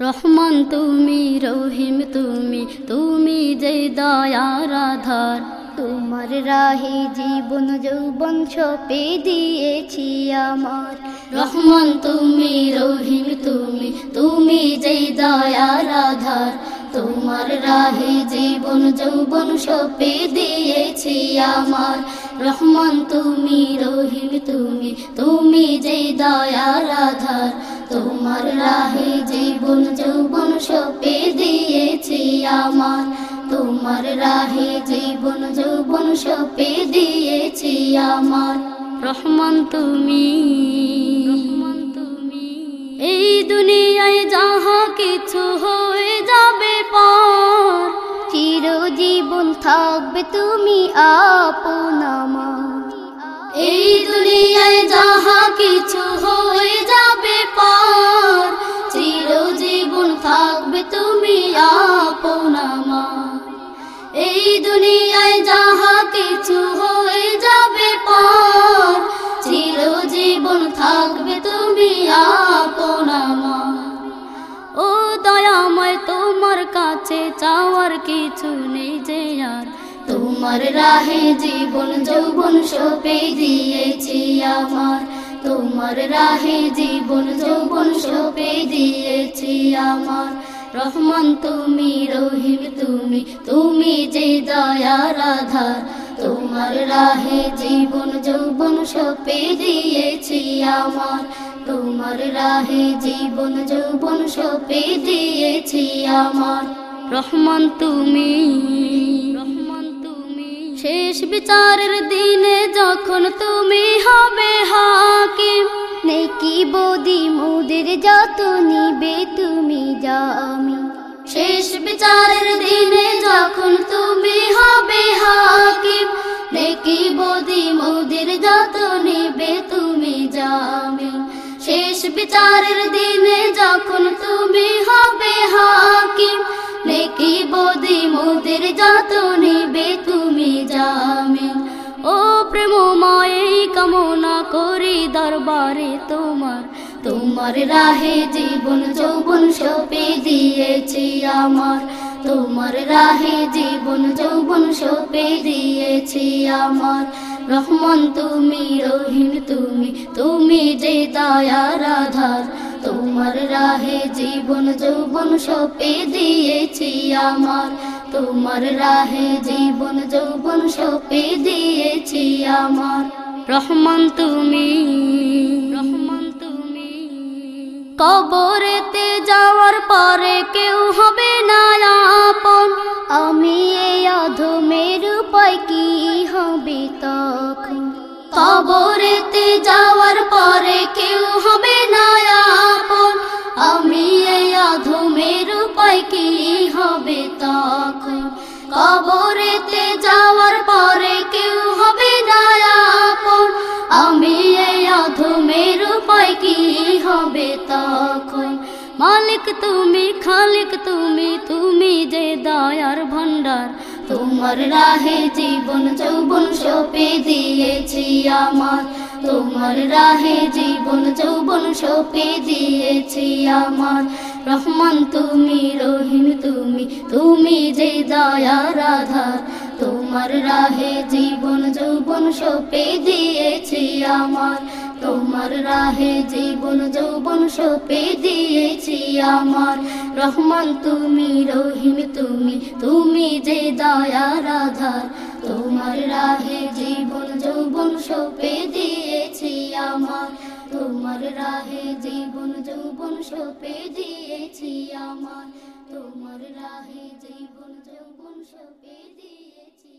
রহমান তুমি, রহিম তুমি তুমি যে দয়ার আধার তোমার রাহে জীবন যৌবন সপে দিয়েছি আমার। রহমান তুমি, রহিম তুমি তুমি যে দয়ার আধার তোমার রাহে জীবন যৌবন সপে দিয়েছি আমার। রহমান তুমি, রহিম তুমি তুমি যে দয়ার আধার তোমার রাহে জীবন যৌবন সপে দিয়েছি আমার। তোমার রাহে জীবন যৌবন সপে দিয়েছি আমার। রহমান তুমি এই দুনিয়ায় যাহা কিছু হয়ে যাবে পার, চিরজীবন থাকবে তুমি আপন আমার। এই দুনিয়ায় যাহা কিছু দুনিয়ায় যাহা কিছু হয়ে যাবে পার, চিরজীবন থাকবে তুমি আপন আমার। ও দয়াময়, তোমার কাছে চাওয়ার কিছু নেই যে আর। তোমার রাহে জীবন যৌবন সপে দিয়েছি আমার। তোমার রাহে জীবন যৌবন সপে দিয়েছি আমার। রহমান তুমি, রহিম তুমি তুমি যে দয়ার আধার তোমার রাহে জীবন যৌবন সপে দিয়েছি আমার, তোমার রাহে জীবন যৌবন সপে দিয়েছি আমার। রহমান তুমি রহমান তুমি, শেষ বিচারের দিনে যখন তুমি হবে হাকিম, নেকি বদি মুদের যত আমি শেষ বিচারের দিনে যখন তুমি হবে হাকিম নেকি বদি মোদের যত নিবে তুমি জামি শেষ বিচারের দিনে যখন তুমি হবে হাকিম নেকি বদি মোদের যত নিবে তুমি জামি ও প্রেমময় কামনা করি দরবারে তোমার তোমার রাহে জীবন যৌবন সপে দিয়েছি আমার। তোমার রাহে জীবন যৌবন সপে দিয়েছি আমার। রহমান তুমি, রহিম তুমি তুমি যে দয়ার আধার। তোমার রাহে জীবন যৌবন সপে দিয়েছি আমার। তোমার রাহে জীবন যৌবন সপে দিয়েছি আমার। রহমান তুমি। রহমান তুমি। কবরেতে যাওয়ার পরে কেউ হবে না আপন। আমি এই অধমের উপায় কি হবে তখন? কবরেতে যাওয়ার পরে কেউ হবে না আপন। আমি কি হবে তখন? কবরেতে যাওয়ার পরে কেউ হবে আপন আমি এই অধমের উপায় কি হবে তখন? মালিক তুমি, খালিক তুমি তুমি যে দয়ার ভান্ডার তোমার রাহে জীবন, যৌবন সপে দিয়েছি আমার। তোমার রাহে জীবন যৌবন সপে দিয়েছি আমার। রহমান, তুমি রহিম, তুমি তুমি যে দয়ার আধার তোমার রাহে জীবন যৌবন সপে দিয়েছি আমার। তোমার রাহে জীবন যৌবন সপে দিয়েছি আমার। রহমান, তুমি রহিম, তুমি তুমি যে দয়ার আধার তোমার রাহে জীবন যৌবন সপে দিয়েছি আমার। তোমার রাহে জীবন যৌবন সপে দিয়েছি আমার। তোমার রাহে জীবন যৌবন সপে দিয়েছি